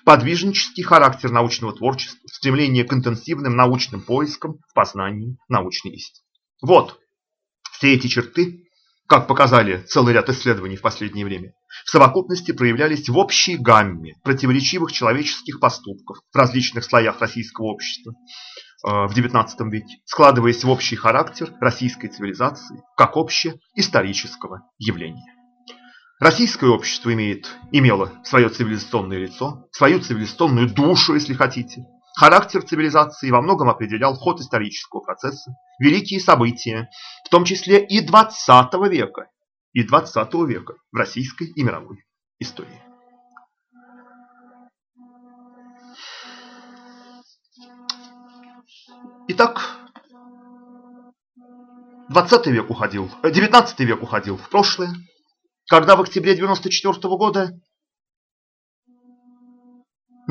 подвижнический характер научного творчества, стремление к интенсивным научным поискам в познании научной истины. Вот все эти черты, как показали целый ряд исследований в последнее время, в совокупности проявлялись в общей гамме противоречивых человеческих поступков в различных слоях российского общества э, в XIX веке, складываясь в общий характер российской цивилизации как общеисторического явления. Российское общество имеет, имело свое цивилизационное лицо, свою цивилизационную душу, если хотите. Характер цивилизации во многом определял ход исторического процесса, великие события, в том числе и 20 века, и 20 века в российской и мировой истории. Итак, 20 век уходил, 19 э, век уходил в прошлое, когда в октябре 94 -го года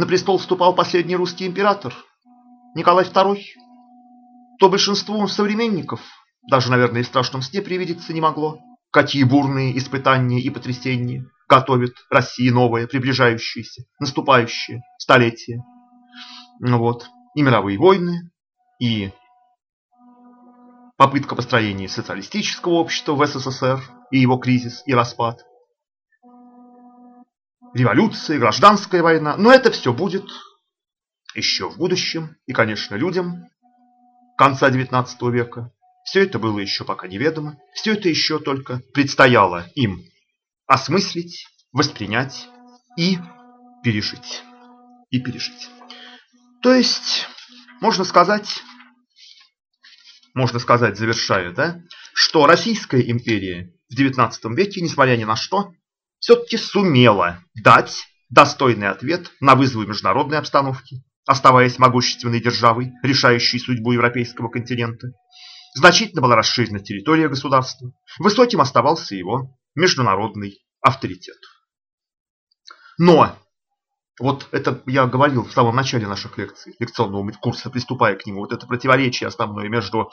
на престол вступал последний русский император Николай II, то большинству современников, даже, наверное, и в страшном сне привидеться не могло, какие бурные испытания и потрясения готовит России новое, приближающееся, наступающее столетие. Ну вот. И мировые войны, и попытка построения социалистического общества в СССР, и его кризис и распад, революция, гражданская война. Но это все будет еще в будущем. И, конечно, людям конца XIX века все это было еще пока неведомо. Все это еще только предстояло им осмыслить, воспринять и пережить. И пережить. То есть, можно сказать, можно сказать, завершая, да, что Российская империя в XIX веке, несмотря ни на что, все-таки сумела дать достойный ответ на вызовы международной обстановки, оставаясь могущественной державой, решающей судьбу европейского континента. Значительно была расширена территория государства, высоким оставался его международный авторитет. Но вот это я говорил в самом начале наших лекций, лекционного курса, приступая к нему, вот это противоречие основное между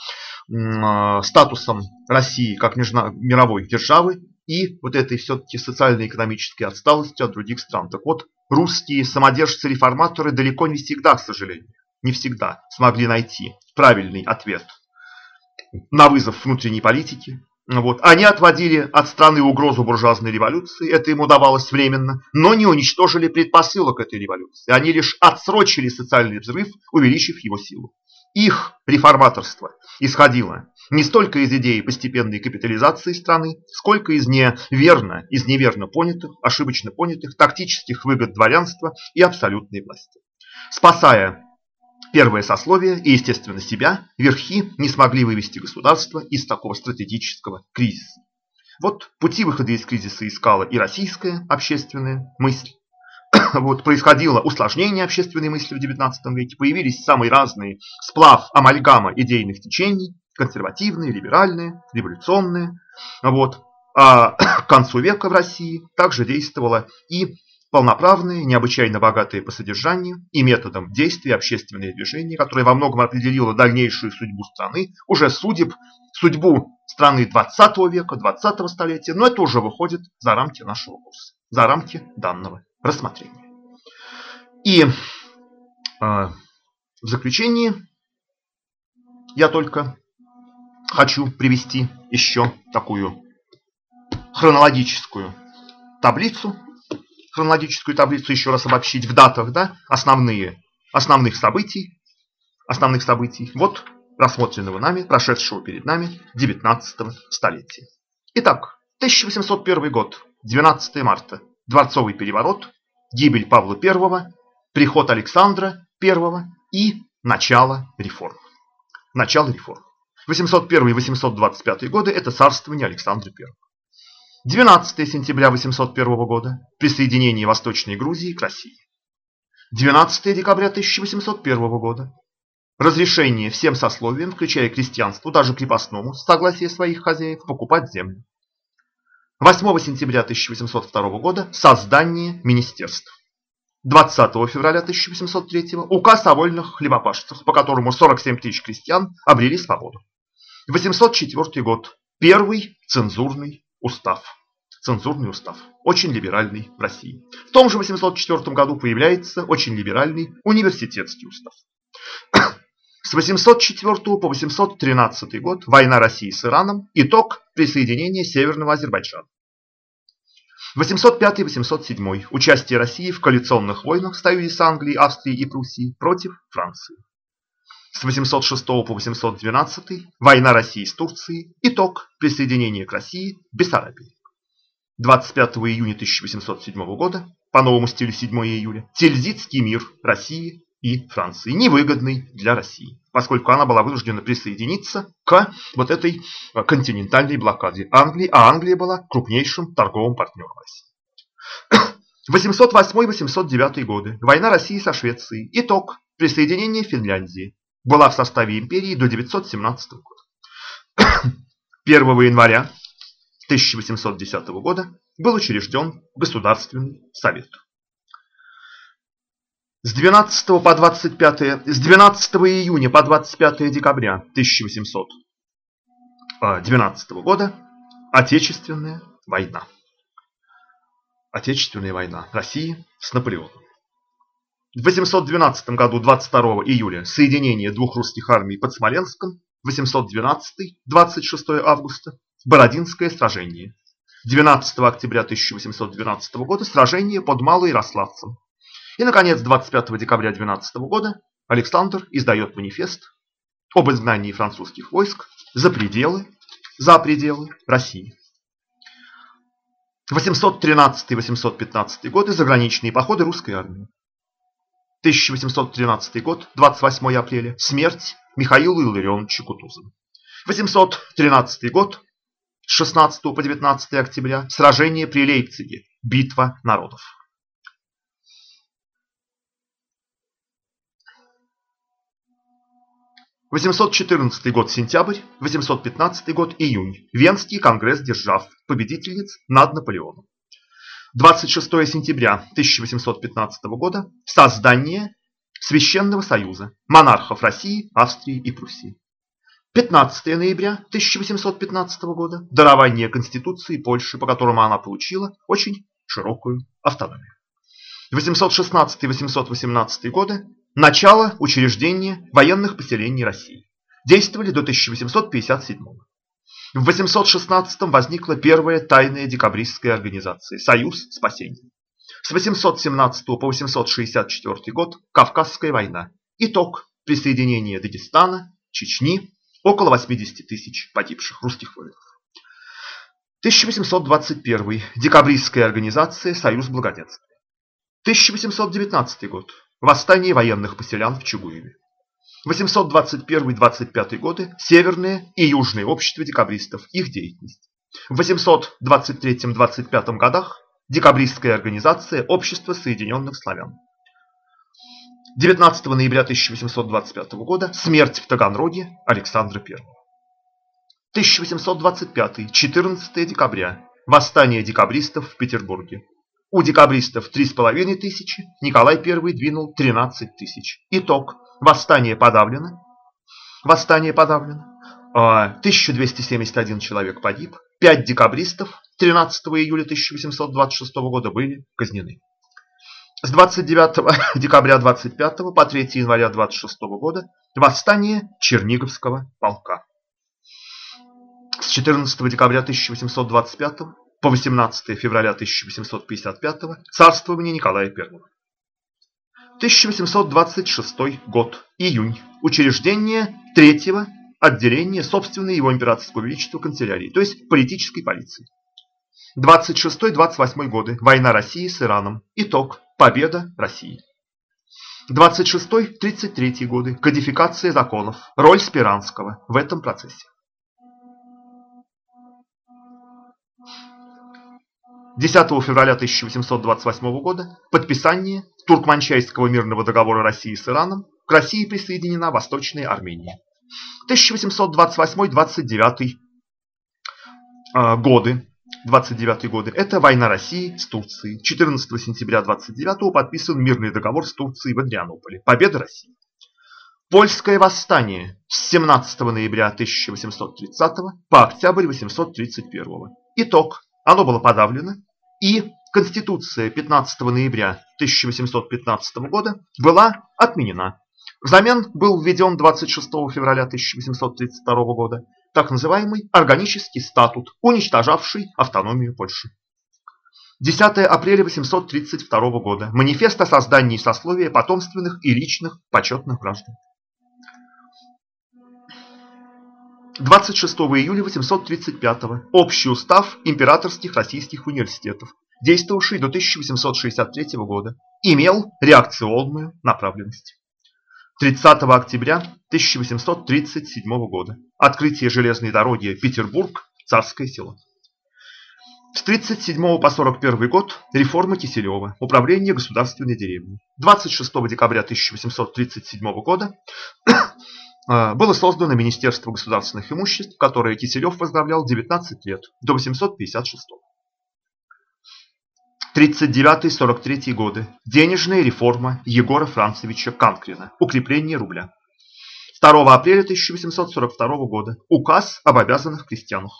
э, статусом России как мировой державы и вот этой все-таки социально-экономической отсталостью от других стран. Так вот, русские самодержцы-реформаторы далеко не всегда, к сожалению, не всегда смогли найти правильный ответ на вызов внутренней политики, вот. Они отводили от страны угрозу буржуазной революции, это им удавалось временно, но не уничтожили предпосылок этой революции. Они лишь отсрочили социальный взрыв, увеличив его силу. Их реформаторство исходило не столько из идеи постепенной капитализации страны, сколько из неверно, из неверно понятых, ошибочно понятых тактических выгод дворянства и абсолютной власти. Спасая Первое сословие и, естественно, себя, верхи не смогли вывести государство из такого стратегического кризиса. Вот пути выхода из кризиса искала и российская общественная мысль. Вот происходило усложнение общественной мысли в XIX веке, появились самые разные сплав амальгама идейных течений, консервативные, либеральные, революционные. Вот. А к концу века в России также действовала и полноправные, необычайно богатые по содержанию и методам действия общественные движения, которое во многом определило дальнейшую судьбу страны, уже судеб, судьбу страны 20 века, 20 столетия, но это уже выходит за рамки нашего курса, за рамки данного рассмотрения. И э, в заключении я только хочу привести еще такую хронологическую таблицу, хронологическую таблицу еще раз обобщить в датах, да, основные, основных событий, основных событий, вот рассмотренного нами, прошедшего перед нами 19 столетия. Итак, 1801 год, 12 марта, дворцовый переворот, гибель Павла I, приход Александра I и начало реформ. Начало реформ. 801-825 годы – это царствование Александра I. 12 сентября 801 года – присоединение Восточной Грузии к России. 12 декабря 1801 года – разрешение всем сословиям, включая крестьянству, даже крепостному, с согласия своих хозяев, покупать землю. 8 сентября 1802 года – создание министерств. 20 февраля 1803 указ о вольных хлебопашцах, по которому 47 тысяч крестьян обрели свободу. 804 год. Первый цензурный устав. Цензурный устав. Очень либеральный в России. В том же 804 году появляется очень либеральный университетский устав. С 804 по 813 год война России с Ираном. Итог присоединения Северного Азербайджана. 805-807. Участие России в коалиционных войнах в союзе с Англией, Австрией и Пруссией против Франции. С 806 по 812 война России с Турцией. Итог присоединения к России Бессарабии. 25 июня 1807 года, по новому стилю 7 июля, Тильзитский мир России и Франции, невыгодный для России, поскольку она была вынуждена присоединиться к вот этой континентальной блокаде Англии, а Англия была крупнейшим торговым партнером России. 808-809 годы. Война России со Швецией. Итог. Присоединение Финляндии. Была в составе империи до 917 года. 1 января 1810 года был учрежден Государственный совет. С 12 по 25, с 12 июня по 25 декабря 1812 года Отечественная война. Отечественная война России с Наполеоном. В 812 году 22 июля соединение двух русских армий под Смоленском, 812-26 августа Бородинское сражение. 12 октября 1812 года сражение под Малоярославцем. И, наконец, 25 декабря 12 года Александр издает манифест об изгнании французских войск за пределы, за пределы России. 813-815 годы заграничные походы русской армии. 1813 год, 28 апреля, смерть Михаила Илларионовича Кутузова. 813 год, с 16 по 19 октября, сражение при Лейпциге, битва народов. (814 год сентябрь, 815 год июнь. Венский конгресс держав победительниц над Наполеоном. 26 сентября 1815 года создание Священного Союза монархов России, Австрии и Пруссии. 15 ноября 1815 года дарование Конституции Польши, по которому она получила очень широкую автономию. 816-818 годы начало учреждения военных поселений России. Действовали до 1857 года. В 816 возникла первая тайная декабристская организация «Союз спасения». С 817 по 864 год Кавказская война. Итог присоединения Дагестана, Чечни, около 80 тысяч погибших русских воинов. 1821. Декабристская организация «Союз благоденствия». 1819 год. Восстание военных поселян в Чугуеве. 821-25 годы. Северное и Южное общество декабристов. Их деятельность. В 823-25 годах. Декабристская организация Общество Соединенных Славян. 19 ноября 1825 года смерть в Таганроге Александра I. 1825, 14 декабря. Восстание декабристов в Петербурге. У декабристов 3,5 тысячи, Николай I двинул 13 тысяч. Итог. Восстание подавлено. Восстание подавлено. 1271 а, человек погиб. 5 декабристов 13 июля 1826 года были казнены. С 29 декабря 25 по 3 января 26 года восстание Черниговского полка. С 14 декабря 1825 по 18 февраля 1855 царствование Николая I. 1826 год, июнь. Учреждение третьего отделения собственной его императорского величества канцелярии, то есть политической полиции. 26-28 годы. Война России с Ираном. Итог. Победа России. 26-33 годы. Кодификация законов. Роль Спиранского в этом процессе. 10 февраля 1828 года подписание Туркманчайского мирного договора России с Ираном. К России присоединена Восточная Армения. 1828-29 а, годы. 29 годы. Это война России с Турцией. 14 сентября 29 подписан мирный договор с Турцией в Адрианополе. Победа России. Польское восстание с 17 ноября 1830 по октябрь 831. Итог. Оно было подавлено, и Конституция 15 ноября 1815 года была отменена. Взамен был введен 26 февраля 1832 года так называемый органический статут, уничтожавший автономию Польши. 10 апреля 832 года. Манифест о создании сословия потомственных и личных почетных граждан. 26 июля 835 Общий устав императорских российских университетов, действовавший до 1863 года, имел реакционную направленность. 30 октября 1837 года. Открытие железной дороги Петербург-Царское село. С 37 по 41 год реформа Киселева, управление государственной деревней. 26 декабря 1837 года было создано Министерство государственных имуществ, которое Киселев возглавлял 19 лет, до 856 39-43 годы. Денежная реформа Егора Францевича Канкрина. Укрепление рубля. 2 апреля 1842 года. Указ об обязанных крестьянах.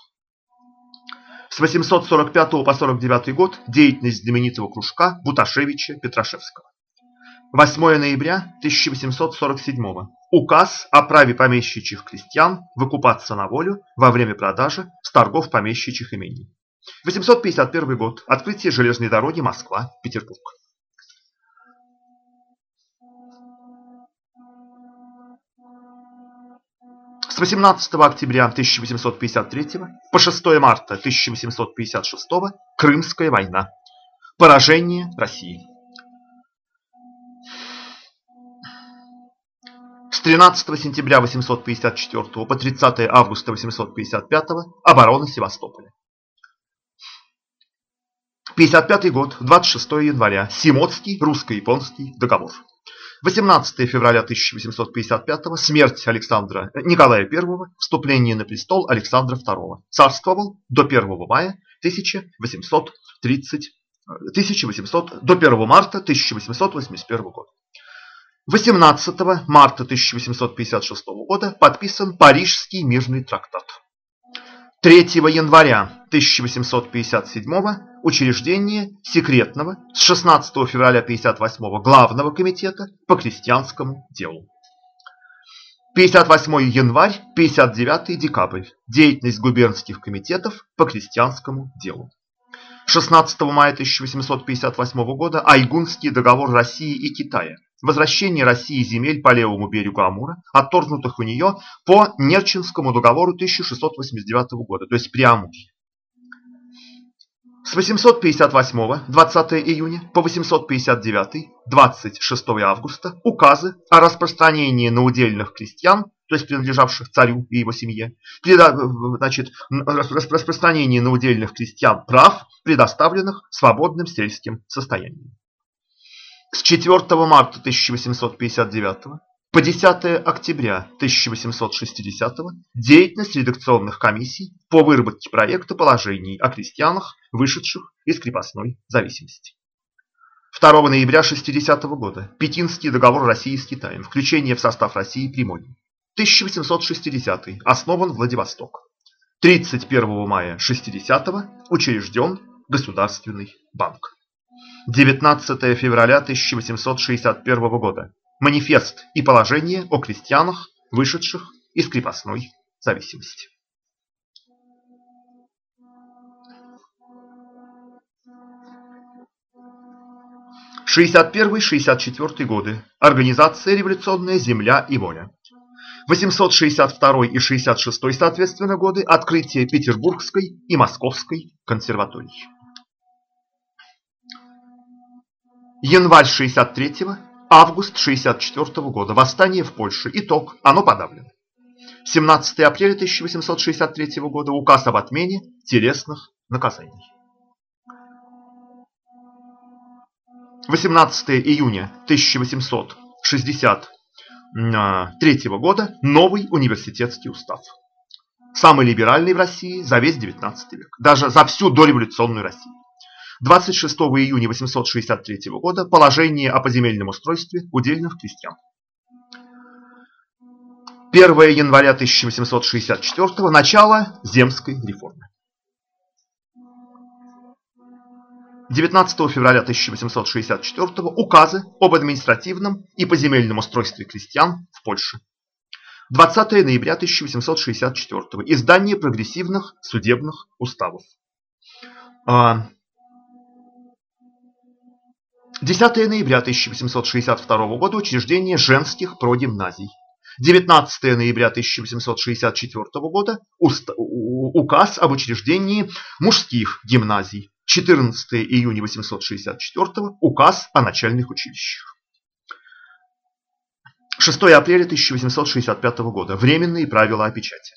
С 845 по 49 год деятельность знаменитого кружка Буташевича Петрашевского. 8 ноября 1847 Указ о праве помещичьих крестьян выкупаться на волю во время продажи с торгов помещичьих имений. 851 год. Открытие железной дороги Москва-Петербург. С 18 октября 1853 по 6 марта 1856 Крымская война. Поражение России. 13 сентября 854 по 30 августа 855 оборона Севастополя. 55 год, 26 января. Симотский русско-японский договор. 18 февраля 1855 смерть Александра Николая I, вступление на престол Александра II. Царствовал до 1 мая 1830, 1800, до 1 марта 1881 года. 18 марта 1856 года подписан Парижский мирный трактат. 3 января 1857 учреждение секретного с 16 февраля 1958 Главного комитета по крестьянскому делу. 58 январь, 59 декабрь. Деятельность губернских комитетов по крестьянскому делу. 16 мая 1858 года Айгунский договор России и Китая. Возвращение России земель по левому берегу Амура, отторгнутых у нее по Нерчинскому договору 1689 года, то есть при Амуре. С 858 20 июня по 859 26 августа указы о распространении на удельных крестьян, то есть принадлежавших царю и его семье, значит, распространение на удельных крестьян прав, предоставленных свободным сельским состоянием. С 4 марта 1859 по 10 октября 1860 деятельность редакционных комиссий по выработке проекта положений о крестьянах, вышедших из крепостной зависимости. 2 ноября 60 года Пекинский договор России с Китаем, включение в состав России Приморья. 1860 основан Владивосток. 31 мая 60 учрежден Государственный банк. 19 февраля 1861 года манифест и положение о крестьянах, вышедших из крепостной зависимости. Шестьдесят четвертый годы. Организация революционная «Земля и воля». 862 и 66 соответственно годы открытие Петербургской и Московской консерваторий. Январь 63 Август 64 года. Восстание в Польше. Итог. Оно подавлено. 17 апреля 1863 года. Указ об отмене телесных наказаний. 18 июня 1863 года. Новый университетский устав. Самый либеральный в России за весь 19 век. Даже за всю дореволюционную Россию. 26 июня 863 года положение о поземельном устройстве удельных крестьян. 1 января 1864 начало земской реформы. 19 февраля 1864 указы об административном и поземельном устройстве крестьян в Польше. 20 ноября 1864 издание прогрессивных судебных уставов. А, 10 ноября 1862 года учреждение женских прогимназий. 19 ноября 1864 года указ об учреждении мужских гимназий. 14 июня 1864 указ о начальных училищах. 6 апреля 1865 года. Временные правила о печати.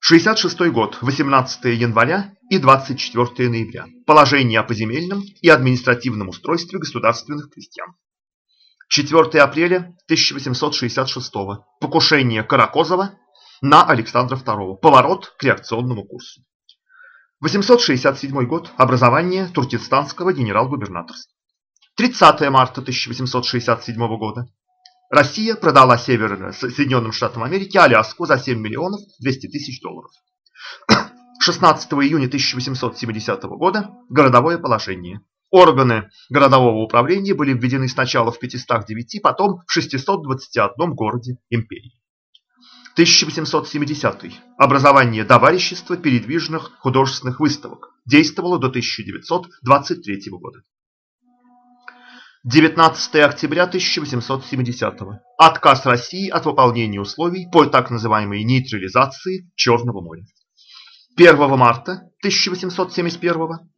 66 год, 18 января и 24 ноября. Положение о поземельном и административном устройстве государственных крестьян. 4 апреля 1866 покушение Каракозова на Александра II. Поворот к реакционному курсу. 867 год. Образование Туркестанского генерал-губернаторства. 30 марта 1867 года. Россия продала Северным Соединенным Штатам Америки Аляску за 7 миллионов 200 тысяч долларов. 16 июня 1870 года. Городовое положение. Органы городового управления были введены сначала в 509, потом в 621 городе империи. 1870. Образование товарищества передвижных художественных выставок действовало до 1923 года. 19 октября 1870. Отказ России от выполнения условий по так называемой нейтрализации Черного моря. 1 марта 1871.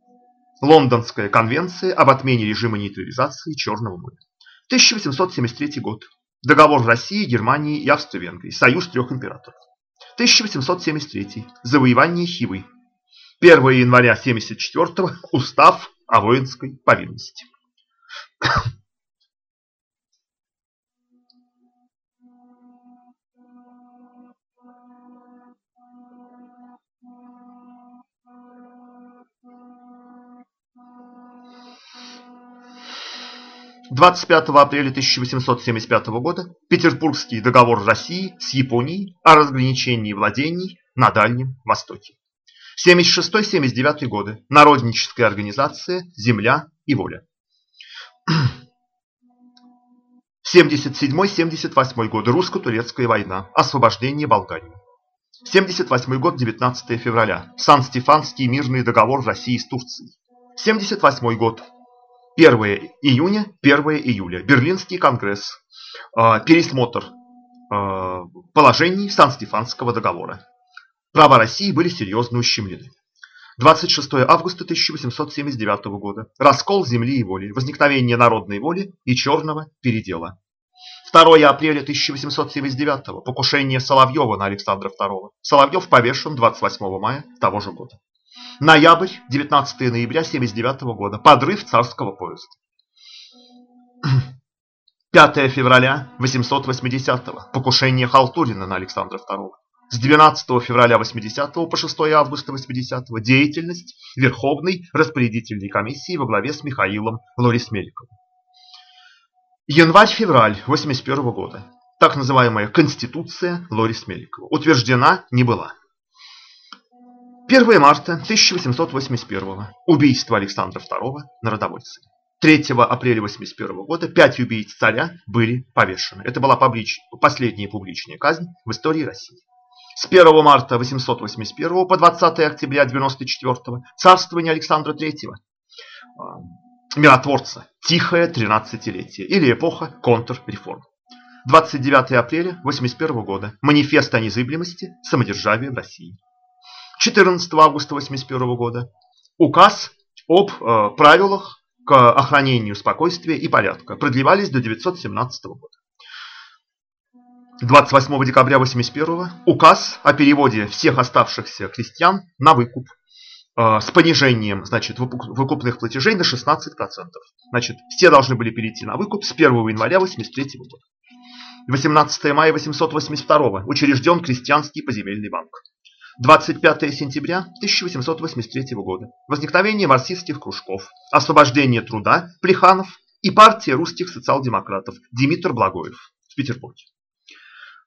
Лондонская конвенция об отмене режима нейтрализации Черного моря. 1873 год. Договор России, Германии и Австро-Венгрии. Союз трех императоров. 1873. Завоевание Хивы. 1 января 1974. Устав о воинской повинности. 25 апреля 1875 года Петербургский договор России с Японией о разграничении владений на Дальнем Востоке. 76-79 годы. Народническая организация «Земля и воля». 77-78 годы. Русско-турецкая война. Освобождение Болгарии. 78 год, 19 февраля. Сан-Стефанский мирный договор России с Турцией. 78 год. 1 июня, 1 июля. Берлинский конгресс. А, пересмотр а, положений Сан-Стефанского договора. Права России были серьезно ущемлены. 26 августа 1879 года. Раскол земли и воли. Возникновение народной воли и черного передела. 2 апреля 1879 покушение Соловьева на Александра II. Соловьев повешен 28 мая того же года. Ноябрь, 19 ноября 1979 года. Подрыв царского поезда. 5 февраля 880 покушение Халтурина на Александра II. С 12 февраля 80 по 6 августа 80 деятельность Верховной распорядительной комиссии во главе с Михаилом Лорисмеликовым. Январь-февраль 81 года. Так называемая Конституция Лорис утверждена не была. 1 марта 1881. Убийство Александра II народовольцами. 3 апреля 1881 года пять убийц царя были повешены. Это была публич... последняя публичная казнь в истории России. С 1 марта 881 по 20 октября 1994 царствование Александра III, а, миротворца, тихое 13-летие или эпоха контрреформ. 29 апреля 1981 года манифест о незыблемости самодержавия в России. 14 августа 1981 года указ об э, правилах к охранению спокойствия и порядка продлевались до 1917 года. 28 декабря 1981 указ о переводе всех оставшихся крестьян на выкуп э, с понижением значит, выкупных платежей на 16%. Значит, все должны были перейти на выкуп с 1 января 1983 года. 18 мая 882 учрежден крестьянский поземельный банк. 25 сентября 1883 года. Возникновение марксистских кружков, освобождение труда Плеханов и партия русских социал-демократов Димитр Благоев в Петербурге.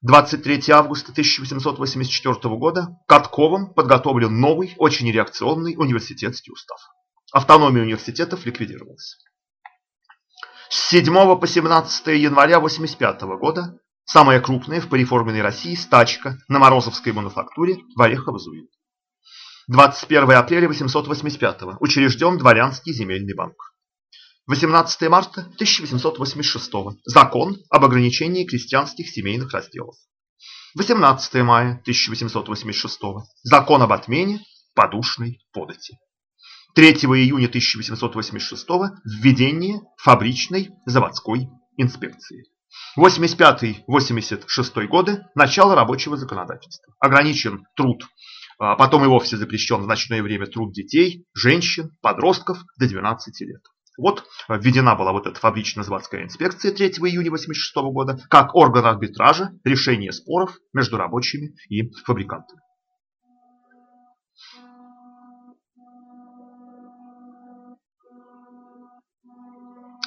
23 августа 1884 года Катковым подготовлен новый, очень реакционный университетский устав. Автономия университетов ликвидировалась. С 7 по 17 января 1985 года Самая крупная в пореформенной России стачка на Морозовской мануфактуре в Орехово-Зуеве. 21 апреля 885 учрежден Дворянский земельный банк. 18 марта 1886 закон об ограничении крестьянских семейных разделов. 18 мая 1886 закон об отмене подушной подати. 3 июня 1886 введение фабричной заводской инспекции. 85-86 годы – начало рабочего законодательства. Ограничен труд, а потом и вовсе запрещен в ночное время труд детей, женщин, подростков до 12 лет. Вот введена была вот эта фабрично-заводская инспекция 3 июня 1986 года как орган арбитража решения споров между рабочими и фабрикантами.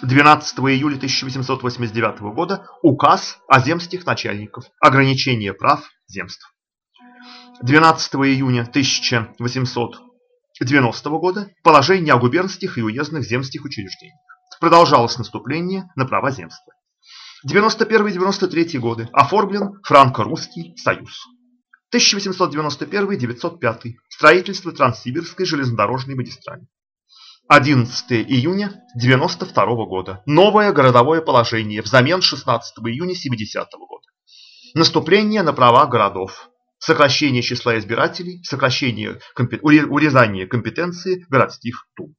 12 июля 1889 года указ о земских начальников, ограничение прав земств. 12 июня 1890 года положение о губернских и уездных земских учреждениях. Продолжалось наступление на права земства. 91-93 годы оформлен франко-русский союз. 1891-905 строительство Транссибирской железнодорожной магистрали. 11 июня 1992 года. Новое городовое положение взамен 16 июня 70 года. Наступление на права городов. Сокращение числа избирателей, сокращение урезание компетенции городских дум.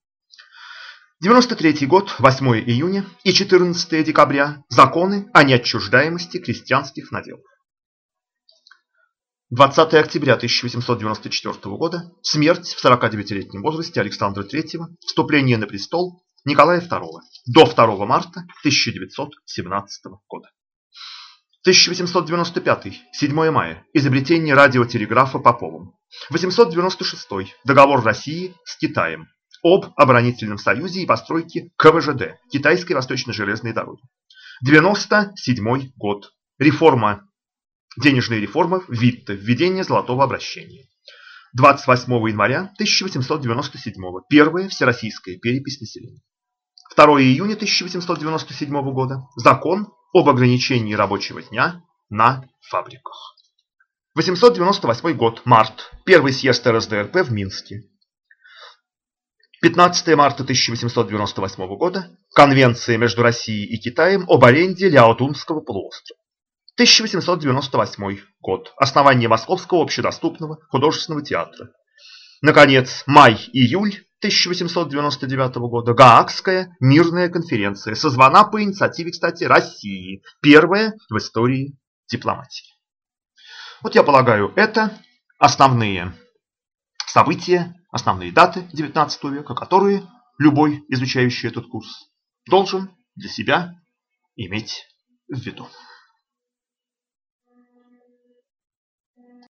93 год, 8 июня и 14 декабря. Законы о неотчуждаемости крестьянских наделов. 20 октября 1894 года, смерть в 49-летнем возрасте Александра III, вступление на престол Николая II до 2 марта 1917 года. 1895, 7 мая, изобретение радиотелеграфа Поповым. 896, договор России с Китаем об оборонительном союзе и постройке КВЖД, Китайской восточно-железной дороги. 97 год, реформа Денежные реформы Витте. Введение золотого обращения. 28 января 1897 Первая всероссийская перепись населения. 2 июня 1897 года. Закон об ограничении рабочего дня на фабриках. 898 год. Март. Первый съезд РСДРП в Минске. 15 марта 1898 года. Конвенция между Россией и Китаем об аренде Ляотунского полуострова. 1898 год. Основание Московского общедоступного художественного театра. Наконец, май-июль 1899 года. Гаагская мирная конференция. Созвана по инициативе, кстати, России. Первая в истории дипломатии. Вот я полагаю, это основные события, основные даты 19 века, которые любой изучающий этот курс должен для себя иметь в виду.